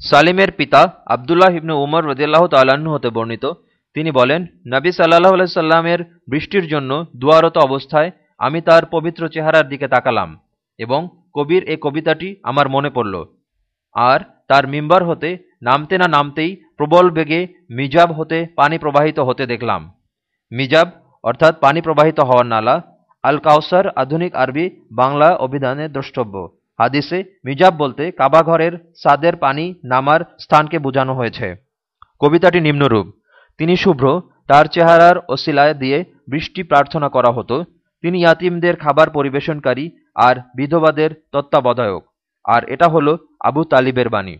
সালিমের পিতা আবদুল্লাহ ইবনু উমর রদিয়াল্লাহ তাল্লাহ্ন হতে বর্ণিত। তিনি বলেন, নবী সাল্লাহ আলাইসাল্লামের বৃষ্টির জন্য দুয়ারত অবস্থায় আমি তার পবিত্র চেহারার দিকে তাকালাম এবং কবির এ কবিতাটি আমার মনে পড়ল। আর তার মিম্বার হতে নামতে না নামতেই প্রবল বেগে মিজাব হতে পানি প্রবাহিত হতে দেখলাম। মিজাব অর্থাৎ পানি প্রবাহিত হওয়ার নালা আল কাউসার আধুনিক আরবি বাংলা অভিধানে দ্রষ্টব্য। হাদিসে মিজাব বলতে কাবাঘরের সাদের পানি নামার স্থানকে বোঝানো হয়েছে। কবিতাটি নিম্নরূপ, তিনি শুভ্র, তার চেহারার ওসিলায় দিয়ে বৃষ্টি প্রার্থনা করা হতো। তিনি ইয়াতিমদের খাবার পরিবেশনকারী আর বিধবাদের তত্ত্বাবধায়ক। আর এটা হলো আবু তালিবের বাণী।